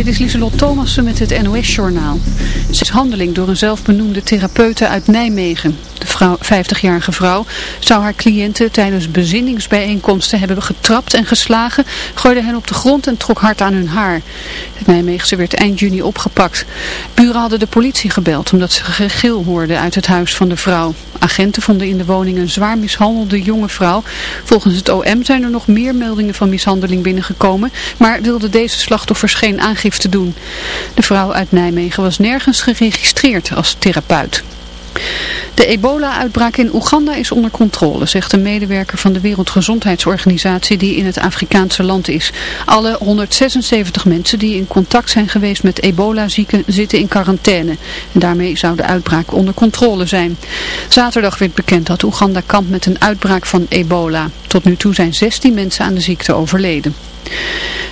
Dit is Lieselot Thomassen met het NOS-journaal. Ze is handeling door een zelfbenoemde therapeute uit Nijmegen. De vrouw, 50-jarige vrouw zou haar cliënten tijdens bezinningsbijeenkomsten hebben getrapt en geslagen, gooide hen op de grond en trok hard aan hun haar. Het Nijmeegse werd eind juni opgepakt. Buren hadden de politie gebeld omdat ze gegil hoorden uit het huis van de vrouw. Agenten vonden in de woning een zwaar mishandelde jonge vrouw. Volgens het OM zijn er nog meer meldingen van mishandeling binnengekomen, maar wilde deze slachtoffers geen aangifte doen. De vrouw uit Nijmegen was nergens geregistreerd als therapeut. De ebola-uitbraak in Oeganda is onder controle, zegt een medewerker van de Wereldgezondheidsorganisatie die in het Afrikaanse land is. Alle 176 mensen die in contact zijn geweest met ebola-zieken zitten in quarantaine. En daarmee zou de uitbraak onder controle zijn. Zaterdag werd bekend dat Oeganda kampt met een uitbraak van ebola. Tot nu toe zijn 16 mensen aan de ziekte overleden.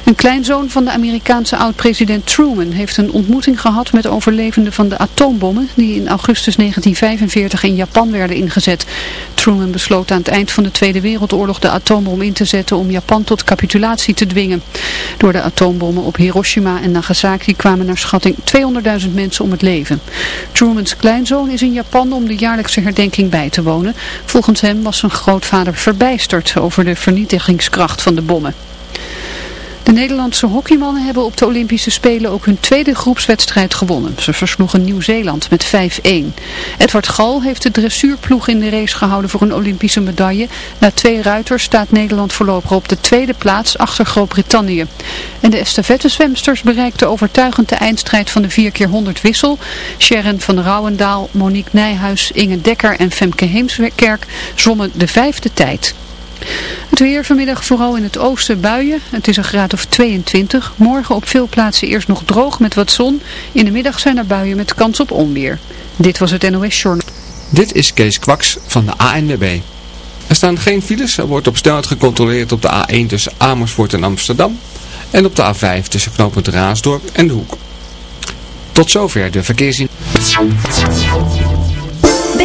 Een kleinzoon van de Amerikaanse oud-president Truman heeft een ontmoeting gehad met overlevenden van de atoombommen die in augustus 1945 in Japan werden ingezet. Truman besloot aan het eind van de Tweede Wereldoorlog de atoombom in te zetten om Japan tot capitulatie te dwingen. Door de atoombommen op Hiroshima en Nagasaki kwamen naar schatting 200.000 mensen om het leven. Trumans kleinzoon is in Japan om de jaarlijkse herdenking bij te wonen. Volgens hem was zijn grootvader verbijsterd over de vernietigingskracht van de bommen. De Nederlandse hockeymannen hebben op de Olympische Spelen ook hun tweede groepswedstrijd gewonnen. Ze versloegen Nieuw-Zeeland met 5-1. Edward Gal heeft de dressuurploeg in de race gehouden voor een Olympische medaille. Na twee ruiters staat Nederland voorlopig op de tweede plaats achter Groot-Brittannië. En de estafettezwemsters bereikten overtuigend de eindstrijd van de 4x100 wissel. Sharon van Rouwendaal, Monique Nijhuis, Inge Dekker en Femke Heemskerk zwommen de vijfde tijd. Het weer vanmiddag vooral in het oosten buien. Het is een graad of 22. Morgen op veel plaatsen eerst nog droog met wat zon. In de middag zijn er buien met kans op onweer. Dit was het NOS Journal. Dit is Kees Kwaks van de ANWB. Er staan geen files. Er wordt op snelheid gecontroleerd op de A1 tussen Amersfoort en Amsterdam. En op de A5 tussen knooppunt Raasdorp en De Hoek. Tot zover de verkeersin.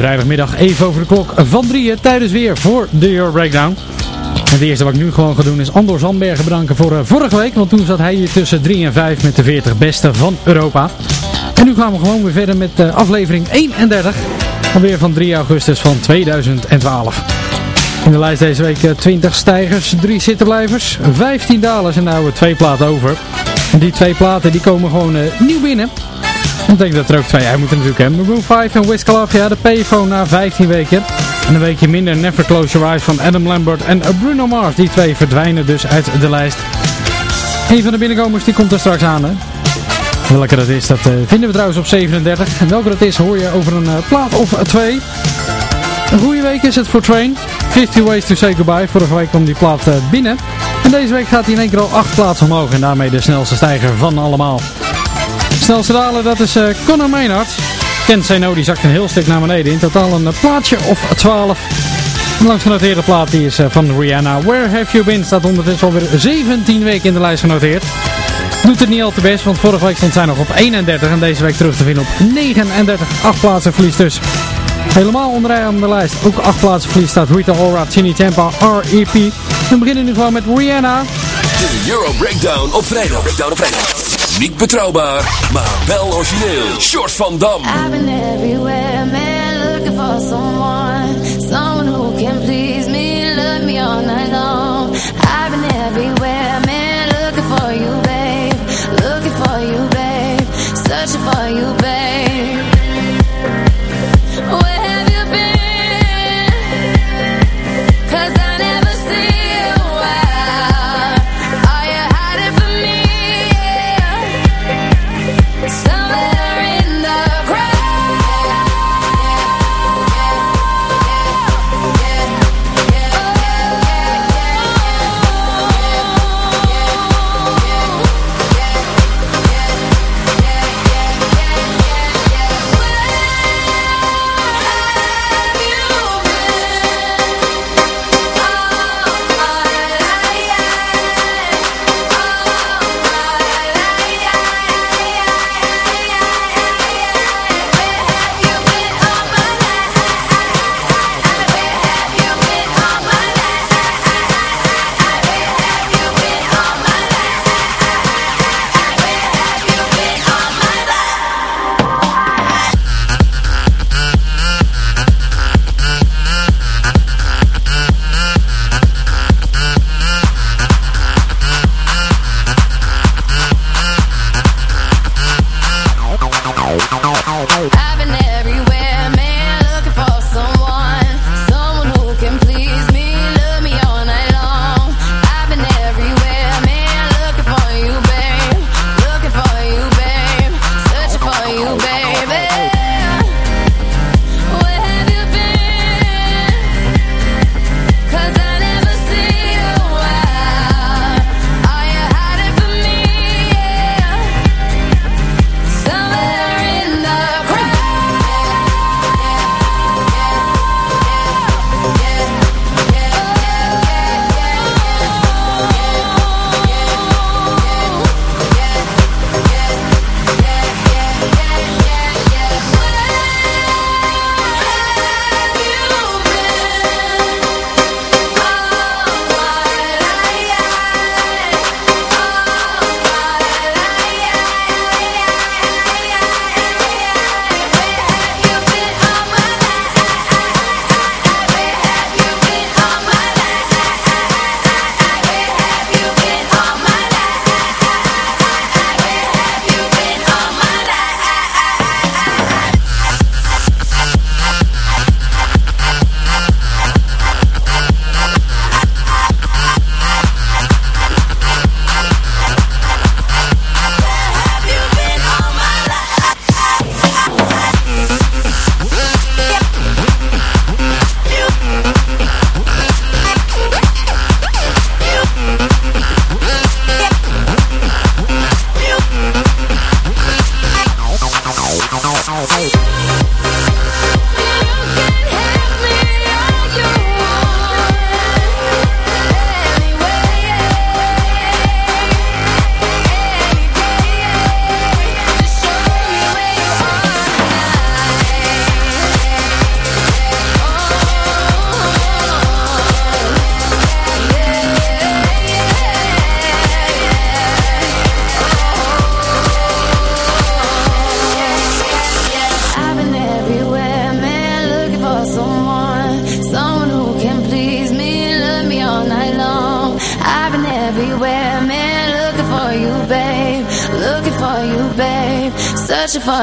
Vrijdagmiddag even over de klok van drieën tijdens weer voor de Euro Breakdown. Het eerste wat ik nu gewoon ga doen is Andor Zandbergen bedanken voor eh, vorige week. Want toen zat hij hier tussen 3 en 5 met de 40 beste van Europa. En nu gaan we gewoon weer verder met eh, aflevering 31. Alweer van 3 augustus van 2012. In de lijst deze week eh, 20 stijgers, 3 zittenblijvers, 15 dalers en nou hebben we twee platen over. En die twee platen die komen gewoon eh, nieuw binnen. Dat betekent dat er ook twee uit moeten natuurlijk. Hè. Maroon 5 en Wiz Khalifa, de payphone na 15 weken. En een weekje minder Never Close Your Eyes van Adam Lambert en Bruno Mars. Die twee verdwijnen dus uit de lijst. Een van de binnenkomers die komt er straks aan. Hè. Welke dat is, dat uh, vinden we trouwens op 37. En welke dat is hoor je over een uh, plaat of twee. Een goede week is het voor Train. 50 Ways to Say Goodbye. Vorige week kwam die plaat uh, binnen. En deze week gaat hij in één keer al 8 plaatsen omhoog. En daarmee de snelste stijger van allemaal. Snelste daler dat is uh, Conor Maynard. Kent Zeno die zakt een heel stuk naar beneden. In totaal een plaatsje of 12. De genoteerde plaat die is uh, van Rihanna. Where Have You Been staat ondertussen alweer 17 weken in de lijst genoteerd. Doet het niet al te best, want vorige week stond zij nog op 31 en deze week terug te vinden op 39. 8 plaatsen verlies dus. Helemaal onderaan de lijst. Ook 8 plaatsen verlies staat Rita Ora, Chini Tampa, R.E.P. We beginnen nu gewoon met Rihanna. De Euro Breakdown op vrijdag. Breakdown op vrijdag. Niet betrouwbaar, maar wel origineel. Short van Dam. I've been everywhere, man, looking for someone. I've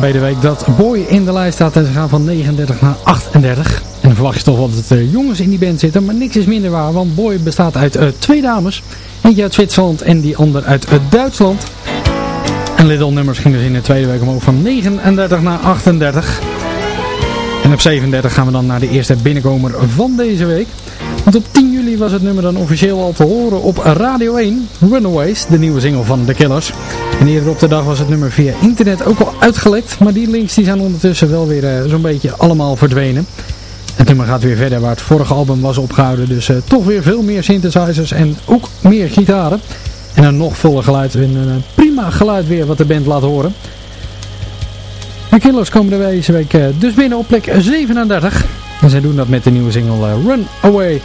Bij de week dat Boy in de lijst staat en ze gaan van 39 naar 38. En dan verwacht je toch wel dat er jongens in die band zitten, maar niks is minder waar, want Boy bestaat uit eh, twee dames. Eentje uit Zwitserland en die ander uit eh, Duitsland. En Little Numbers ging dus in de tweede week omhoog van 39 naar 38. En op 37 gaan we dan naar de eerste binnenkomer van deze week. Want op 10 juli was het nummer dan officieel al te horen op Radio 1, Runaways, de nieuwe single van The Killers. En eerder op de dag was het nummer via internet ook al uitgelekt, maar die links die zijn ondertussen wel weer eh, zo'n beetje allemaal verdwenen. Het nummer gaat weer verder waar het vorige album was opgehouden, dus eh, toch weer veel meer synthesizers en ook meer gitaren. En een nog voller geluid en een eh, prima geluid weer wat de band laat horen. De Killers komen er deze week dus binnen op plek 37. En zij doen dat met de nieuwe single Run Away.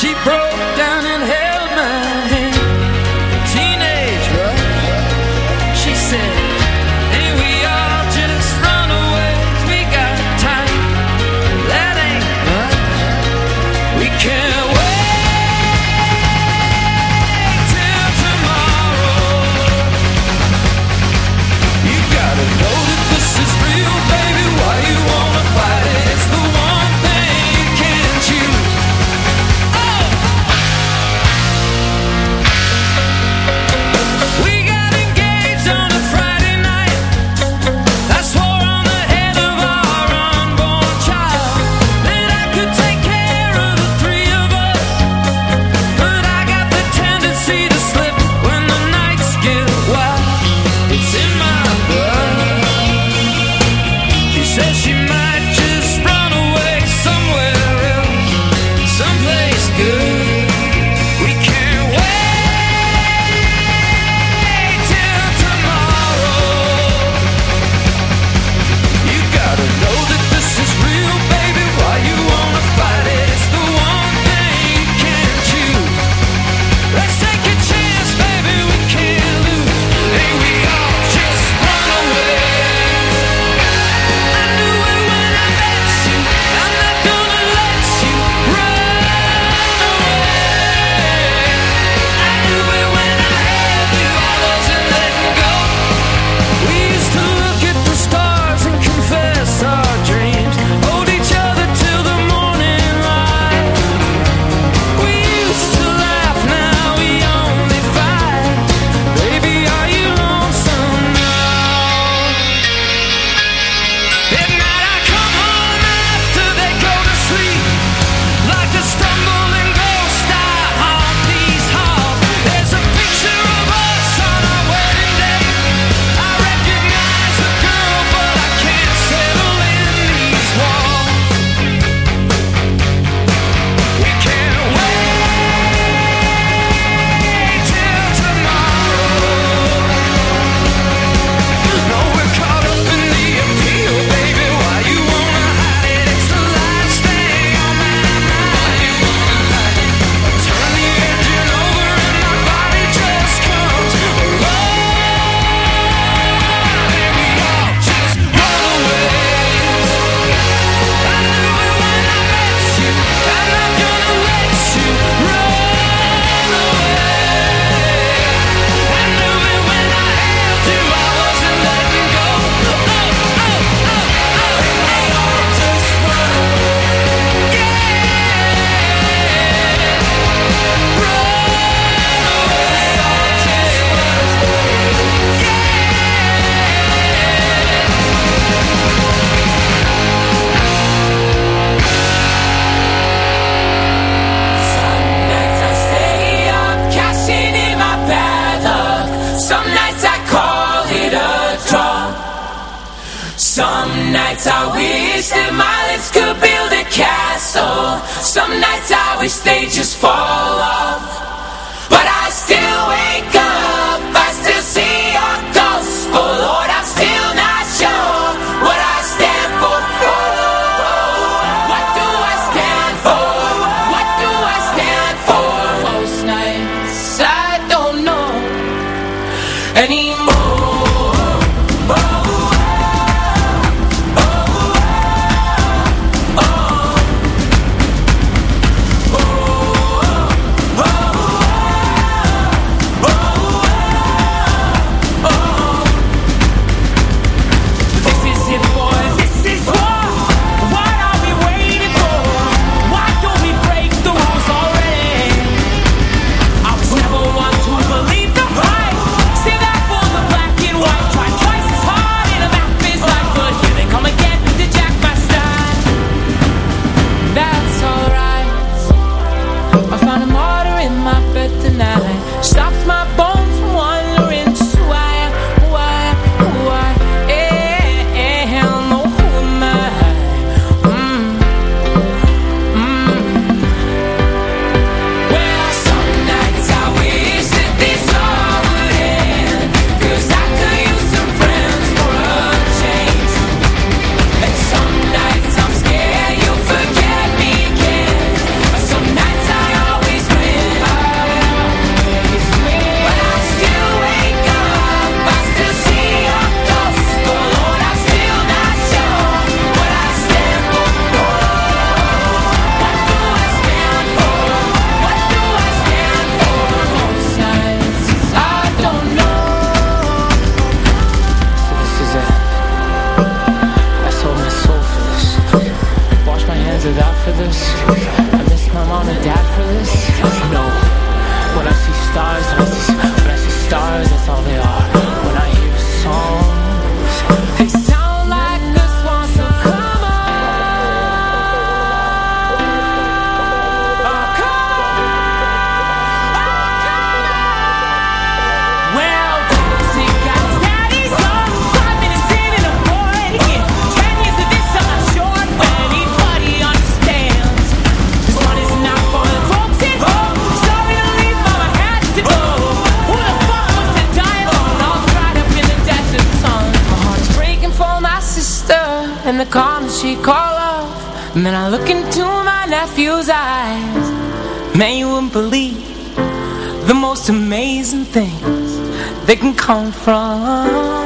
She broke. Stars, most amazing things they can come from.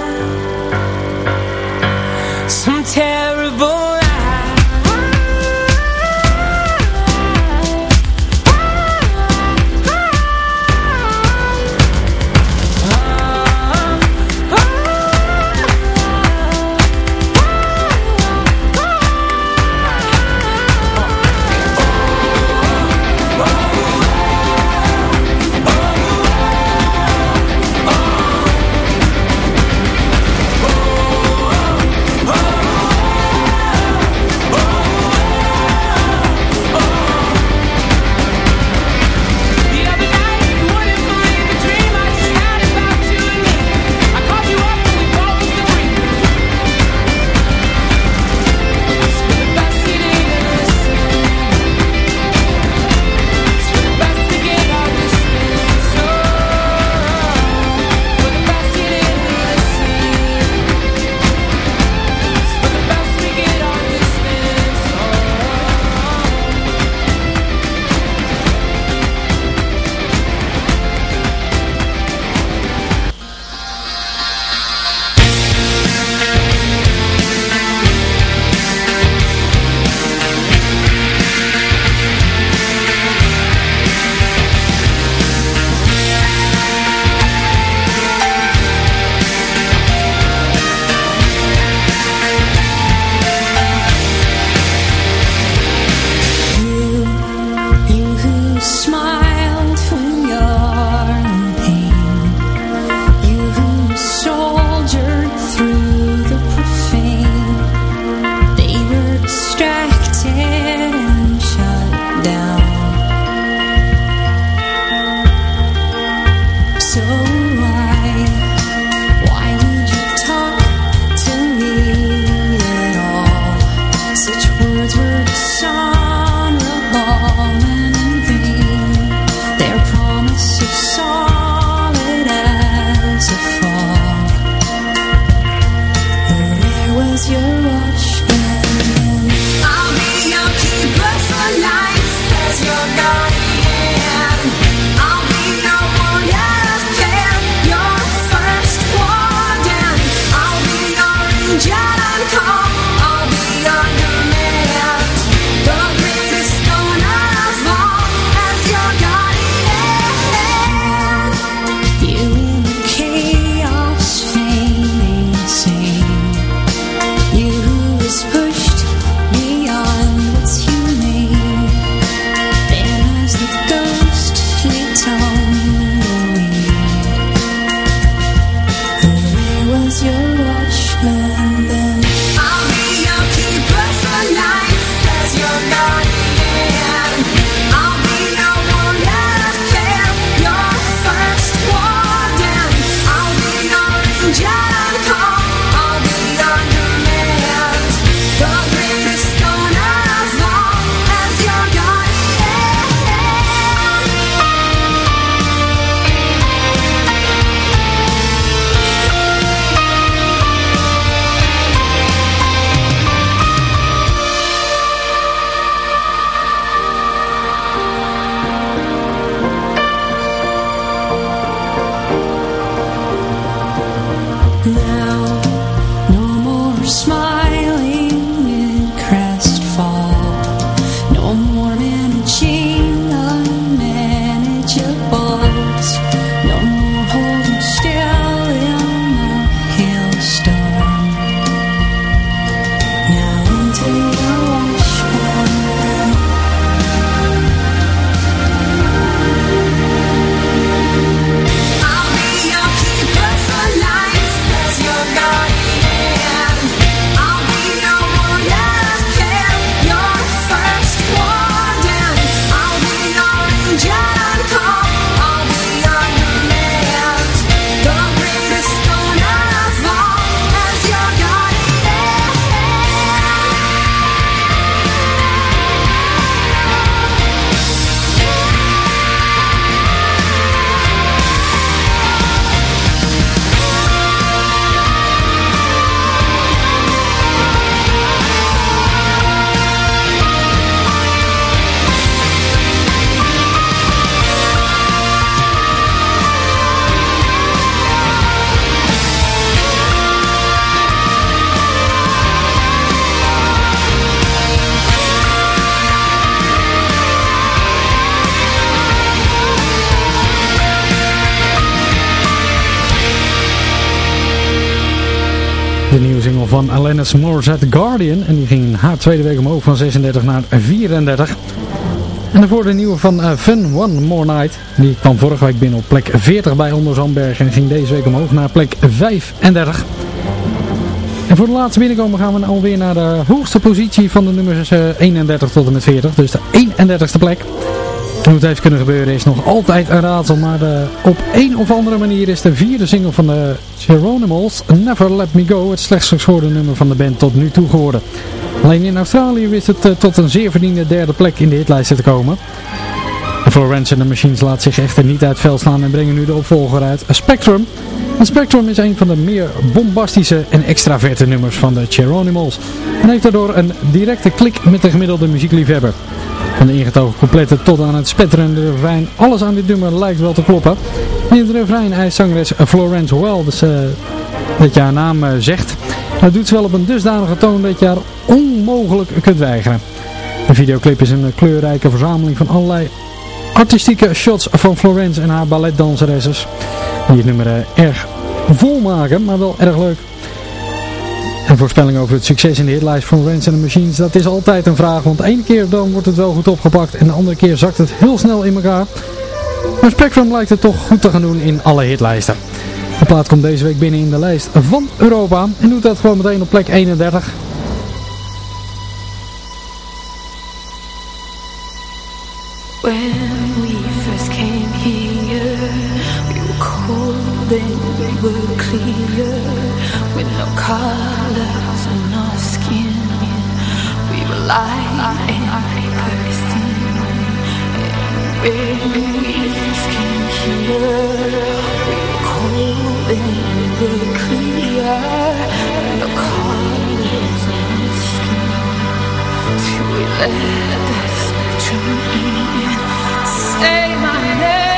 Van Alanis Morissette Guardian. En die ging haar tweede week omhoog van 36 naar 34. En daarvoor de nieuwe van uh, Fun One More Night. Die kwam vorige week binnen op plek 40 bij Onder Zandberg. En ging deze week omhoog naar plek 35. En voor de laatste binnenkomen gaan we alweer naar de hoogste positie van de nummers 31 tot en met 40. Dus de 31ste plek. Hoe het heeft kunnen gebeuren is nog altijd een raadsel, maar de, op een of andere manier is de vierde single van de Geronimals, Never Let Me Go, het slechtst gescoorde nummer van de band tot nu toe geworden. Alleen in Australië wist het uh, tot een zeer verdiende derde plek in de hitlijsten te komen. Florence and the Machines laat zich echter niet uit veld slaan en brengen nu de opvolger uit, Spectrum. Spectrum is een van de meer bombastische en extraverte nummers van de Geronimals. En heeft daardoor een directe klik met de gemiddelde muziekliefhebber. Van de ingetogen complete tot aan het spetterende refrein. Alles aan dit nummer lijkt wel te kloppen. In het refrein eist zangeres Florence Well dus, uh, dat je haar naam uh, zegt. Dat doet ze wel op een dusdanige toon dat je haar onmogelijk kunt weigeren. De videoclip is een kleurrijke verzameling van allerlei artistieke shots van Florence en haar balletdanseresses. Die het nummer uh, erg vol maken, maar wel erg leuk. Een voorspelling over het succes in de hitlijst van Rance and the Machines, dat is altijd een vraag. Want ene keer dan wordt het wel goed opgepakt en de andere keer zakt het heel snel in elkaar. Maar Spectrum lijkt het toch goed te gaan doen in alle hitlijsten. De plaat komt deze week binnen in de lijst van Europa en doet dat gewoon meteen op plek 31. When clear, with no colors on our skin. We were light and bursting. And when we first came here, we were cold and we were clear, with no colors on our skin. Till we let the spectrum in. Say my name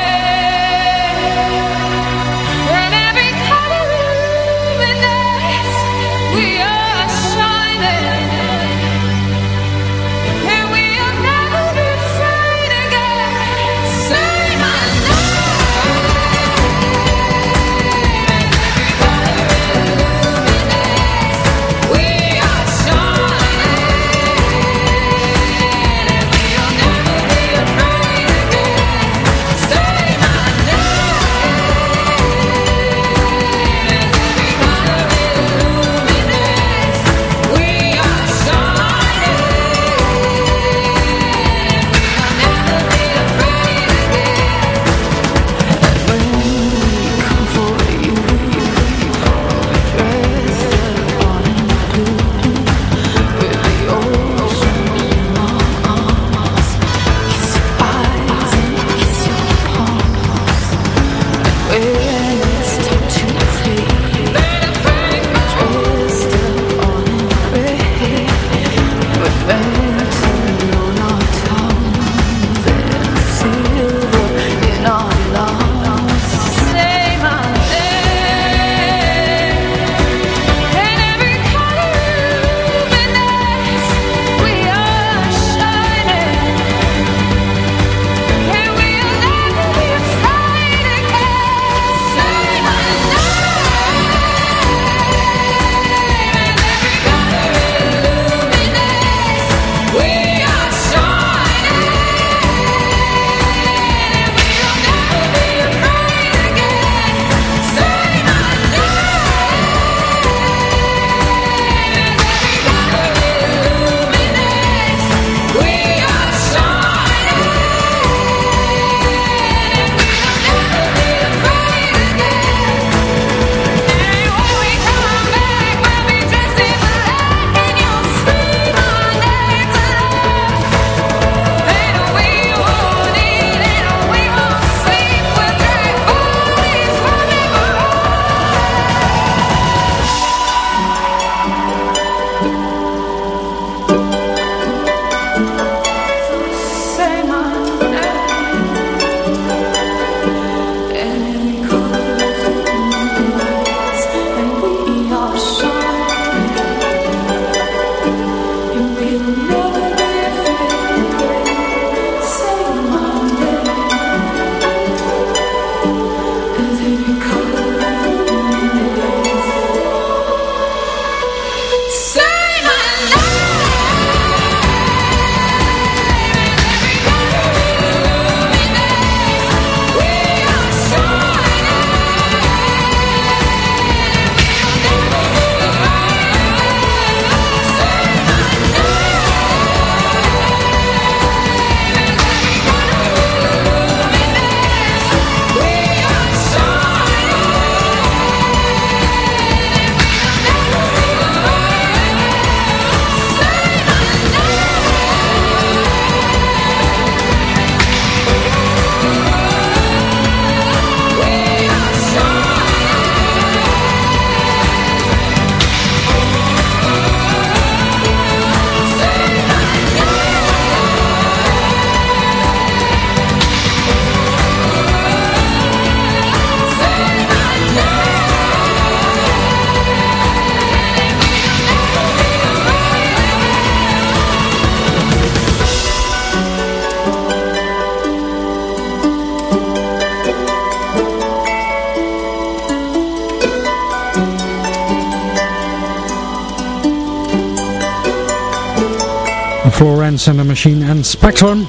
The Machine en Spectrum.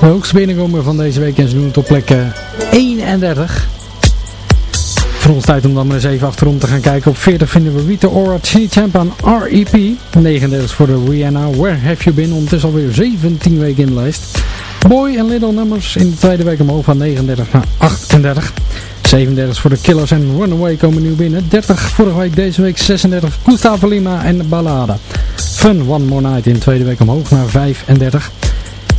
De hoogste binnenkomer van deze week en ze doen het op plek eh, 31. Voor ons tijd om dan maar eens even achterom te gaan kijken. Op 40 vinden we Rita Ora Champ aan REP. 39 voor de Rihanna Where Have You Been. Ondertussen alweer 17 weken in de lijst. Boy en Little Numbers in de tweede week omhoog van 39 naar 38. 37 voor de Killers en Runaway komen nieuw binnen. 30 vorige week, deze week 36. Gustavo Lima en Ballade. Fun One More Night in de tweede week omhoog naar 35.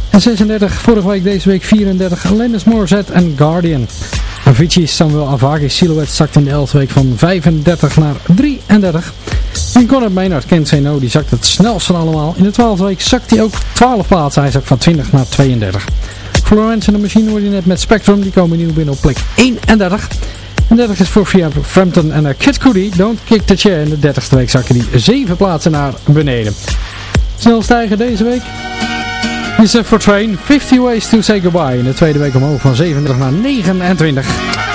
En 36 vorige week, deze week 34. Lennis Morissette en Guardian. Avicii Samuel Avagi Silhouette zakt in de 11e week van 35 naar 33. En Conrad Maynard, Kent Say No, die zakt het snelst van allemaal. In de 12e week zakt hij ook 12 plaatsen. Hij zakt van 20 naar 32. Florence en de Machine hoorde je net met Spectrum. Die komen nieuw binnen op plek 31. En 30 is voor Frampton en Kid Cudi. Don't Kick the Chair. In de 30e week zakken die 7 plaatsen naar beneden. Snel stijgen deze week. Is for Train 50 Ways to Say Goodbye. In de tweede week omhoog van 37 naar 29.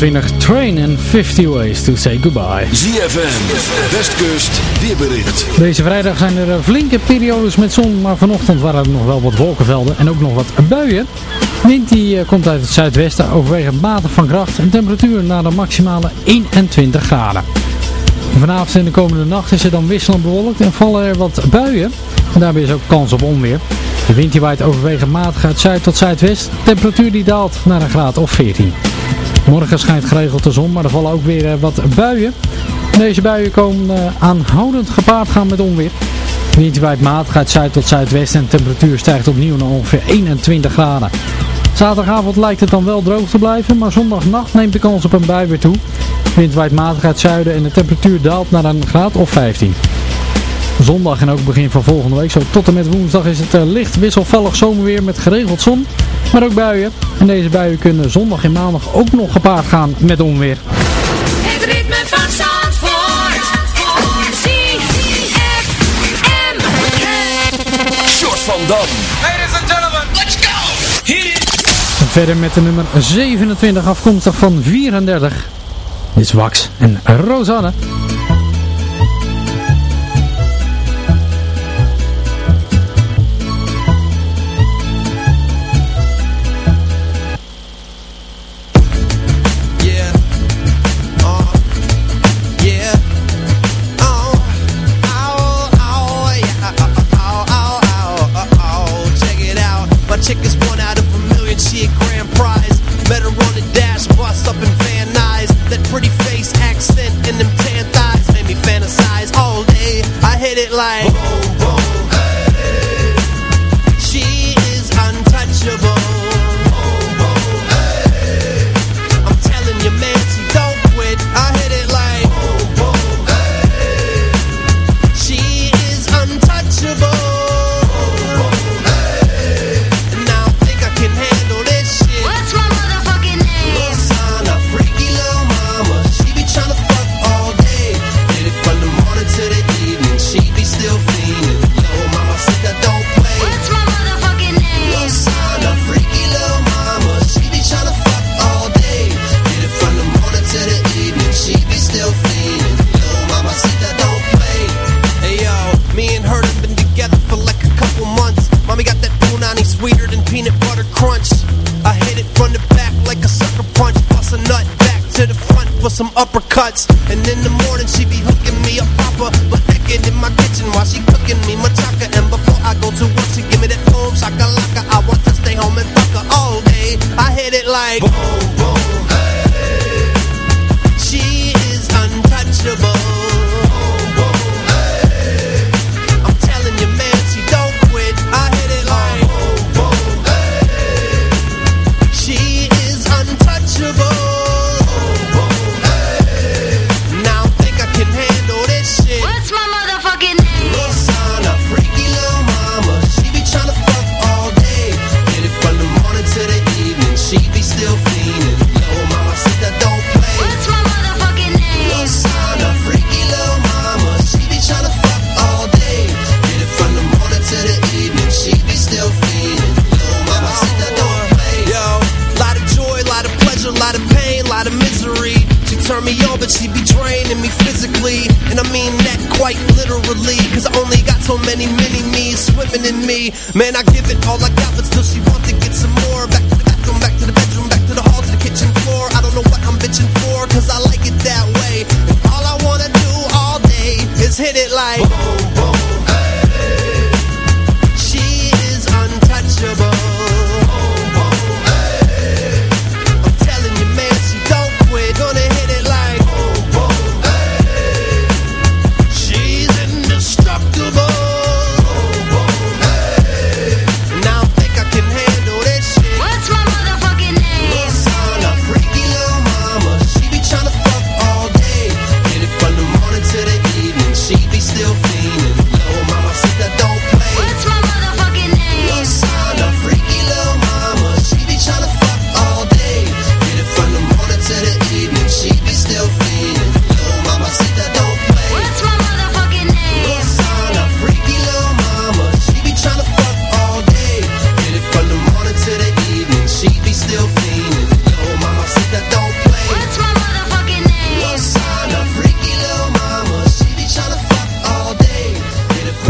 28 Train and 50 Ways to Say Goodbye. ZFM, Westkust, weerbericht. Deze vrijdag zijn er eh, flinke periodes met zon, maar vanochtend waren er nog wel wat wolkenvelden en ook nog wat buien. Wind die eh, komt uit het zuidwesten overwegend matig van kracht en temperatuur naar de maximale 21 graden. Vanavond en de komende nacht is er dan wisselend bewolkt en vallen er wat buien. En daarbij is ook kans op onweer. De wind die waait overwegend matig uit zuid tot zuidwest. De temperatuur die daalt naar een graad of 14. Morgen schijnt geregeld de zon, maar er vallen ook weer eh, wat buien. Deze buien komen eh, aanhoudend gepaard gaan met onweer. Wind matig gaat zuid tot zuidwesten en de temperatuur stijgt opnieuw naar ongeveer 21 graden. Zaterdagavond lijkt het dan wel droog te blijven, maar zondagnacht neemt de kans op een bui weer toe. Wind matig uit zuiden en de temperatuur daalt naar een graad of 15. Zondag en ook begin van volgende week, zo tot en met woensdag, is het eh, licht wisselvallig zomerweer met geregeld zon maar ook buien. En deze buien kunnen zondag en maandag ook nog gepaard gaan met onweer. Het ritme van Zandvoort. Short. Ladies and gentlemen, let's go. Verder met de nummer 27 afkomstig van 34. Dit is Wax en Rosanne.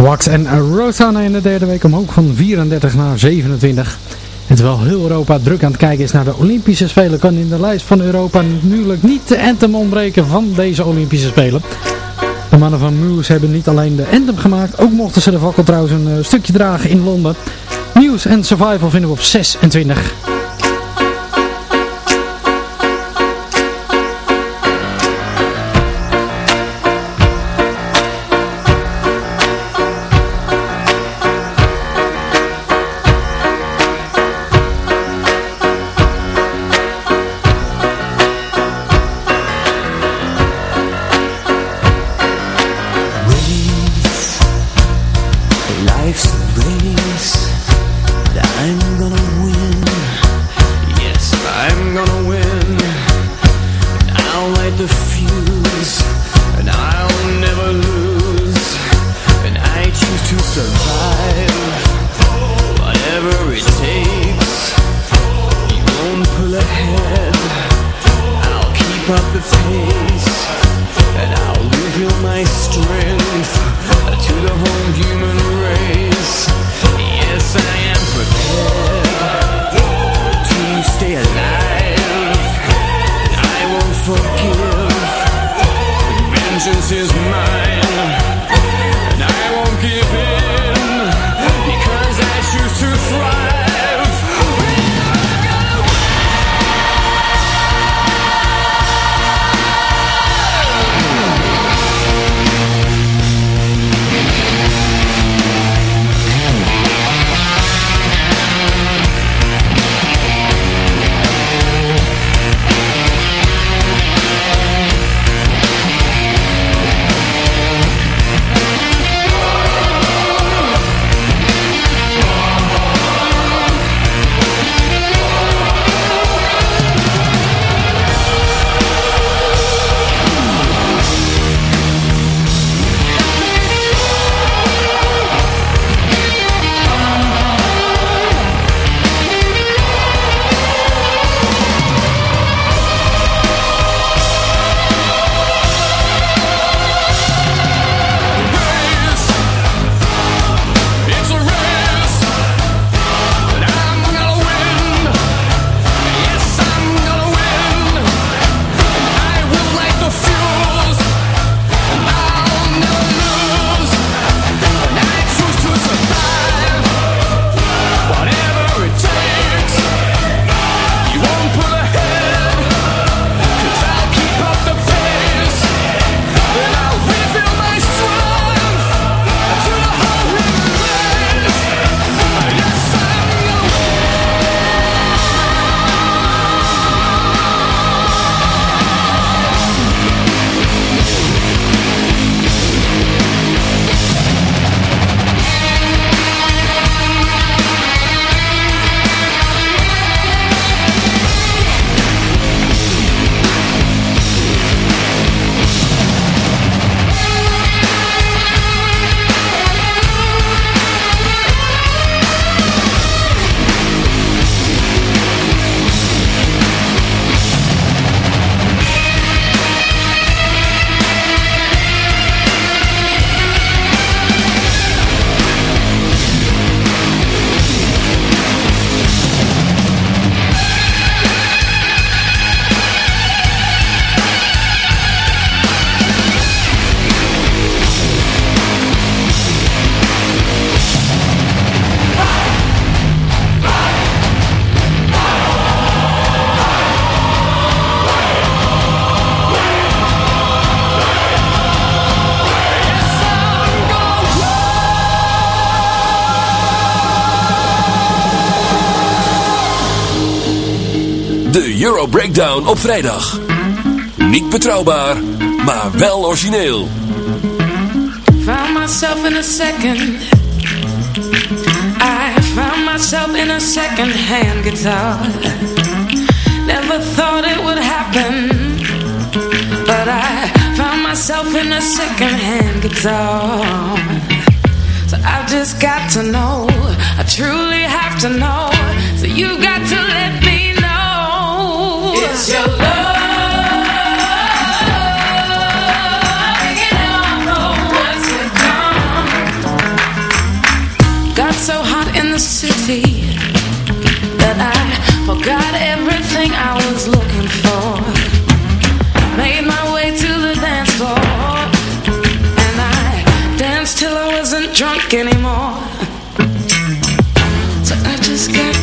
Wax en Rosanna in de derde week omhoog van 34 naar 27. En terwijl heel Europa druk aan het kijken is naar de Olympische Spelen, kan in de lijst van Europa natuurlijk niet de anthem ontbreken van deze Olympische Spelen. De mannen van Muse hebben niet alleen de anthem gemaakt, ook mochten ze de fakkel trouwens een eh, stukje dragen in Londen. Muse en Survival vinden we op 26. Breakdown op vrijdag. Niet betrouwbaar, maar wel origineel. Found myself in a second. I found myself in a second hand guitar. Never thought it would happen. But I found myself in a second hand guitar. So I just got to know. I truly have to know. So you back anymore. So I just got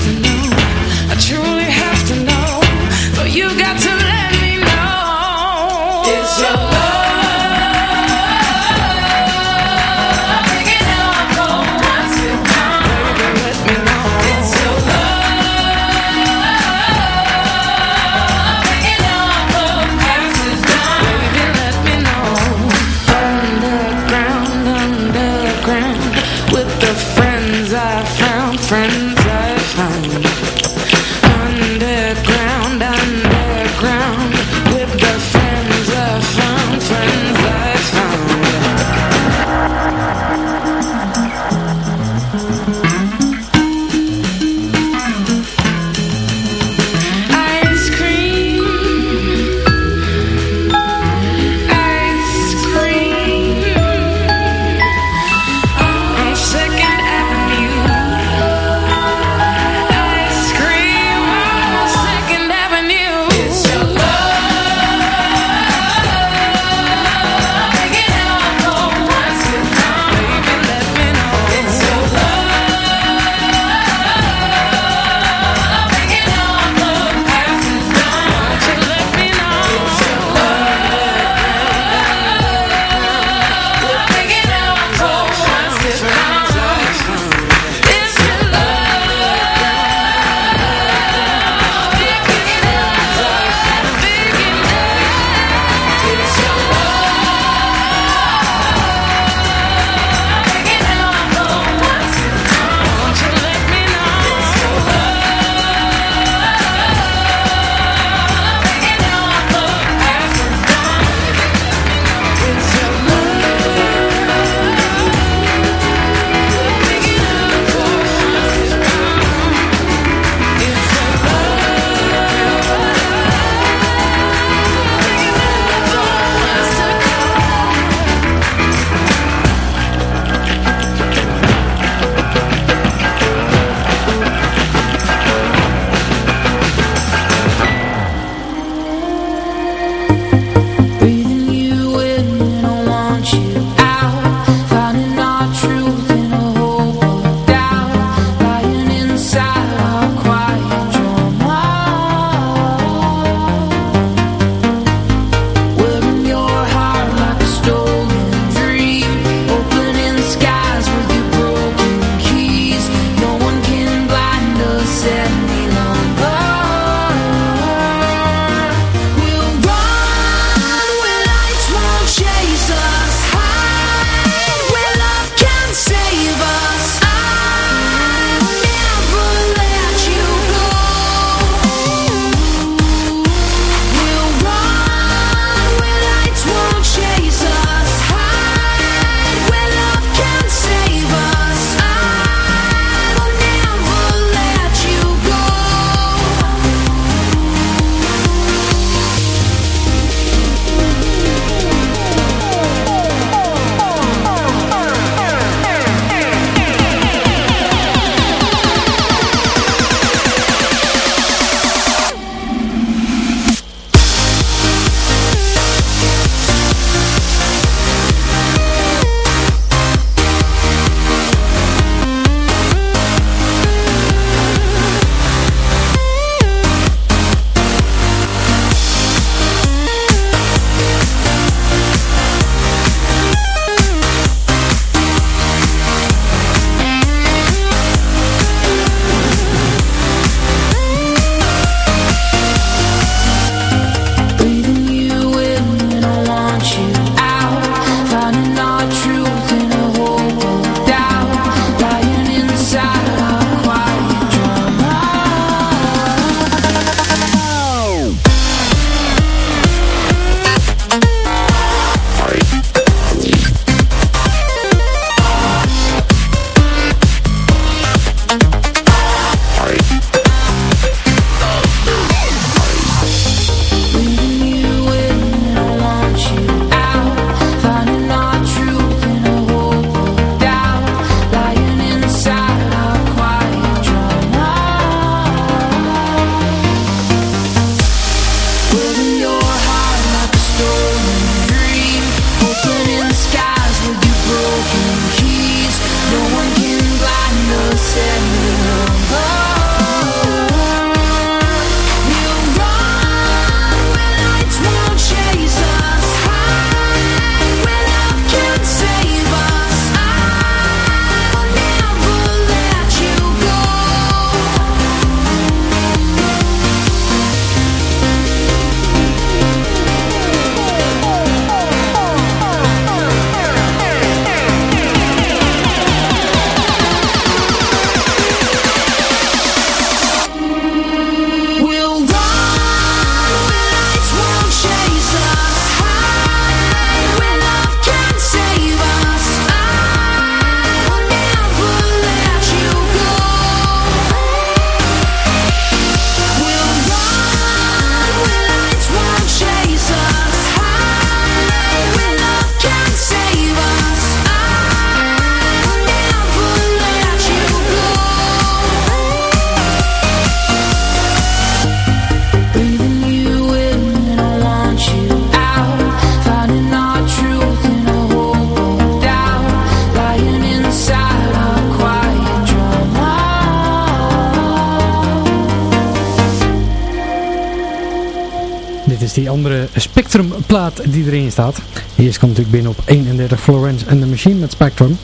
Eh, Spectrum plaat die erin staat. Eerst komt natuurlijk binnen op 31 Florence en the Machine met Spectrum.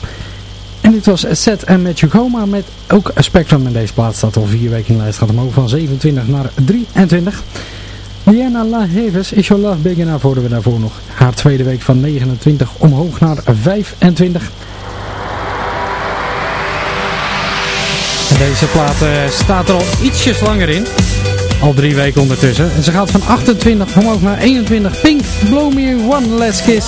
En dit was Set en Matthew Goma met ook Spectrum. En deze plaat staat al vier weken in de lijst. Gaat omhoog van 27 naar 23. Diana La Heves, Is Your Love Big Enough we daarvoor nog. Haar tweede week van 29 omhoog naar 25. En deze plaat eh, staat er al ietsjes langer in. Al drie weken ondertussen. En ze gaat van 28 omhoog naar 21. Pink, Blow Me One Last Kiss.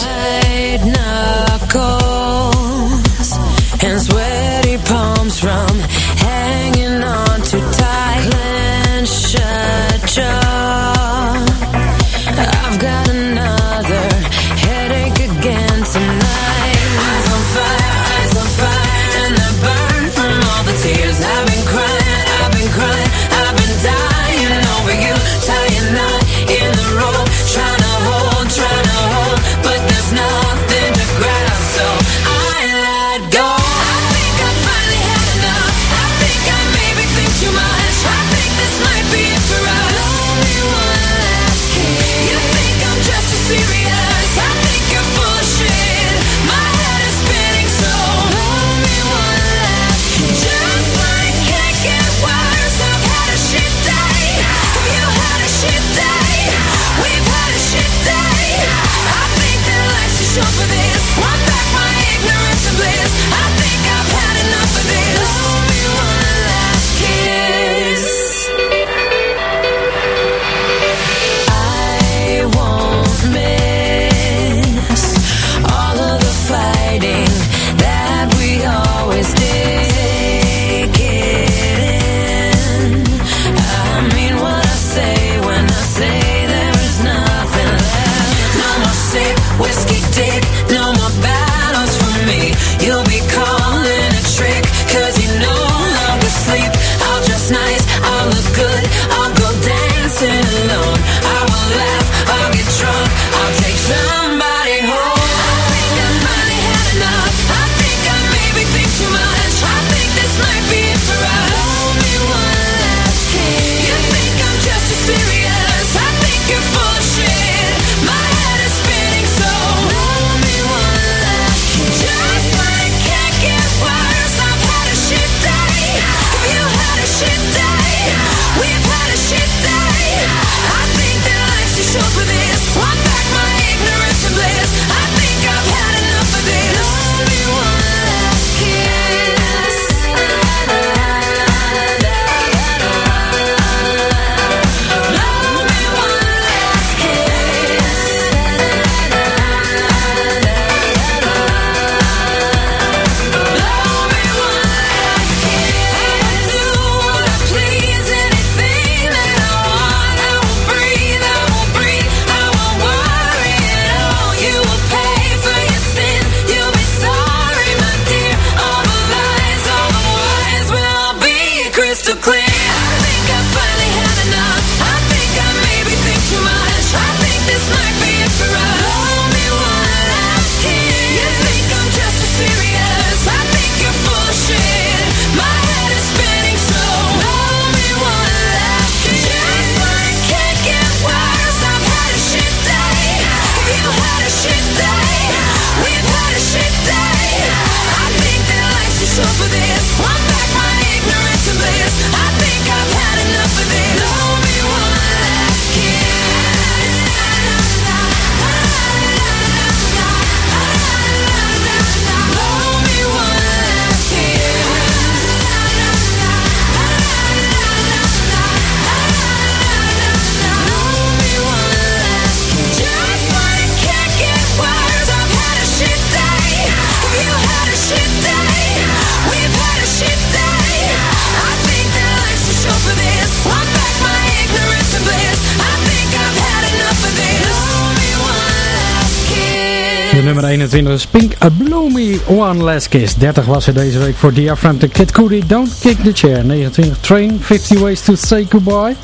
29 Pink A Bloomy One Last Kiss. 30 was er deze week voor The Kid Cudi Don't Kick the Chair. 29 Train 50 Ways to Say Goodbye.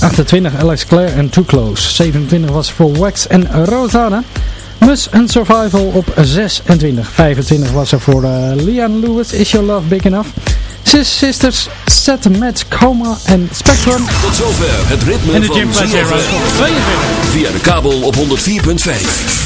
28 Alex Clare en Too Close. 27 was voor Wax en Rosanna. Mus en Survival op 26. 25 was er voor eh, uh, Lian Lewis Is Your Love Big Enough. Sis Sisters, Set Match, Coma en Spectrum. Tot zover het ritme en de van 22. Eh, Via de kabel op 104.5.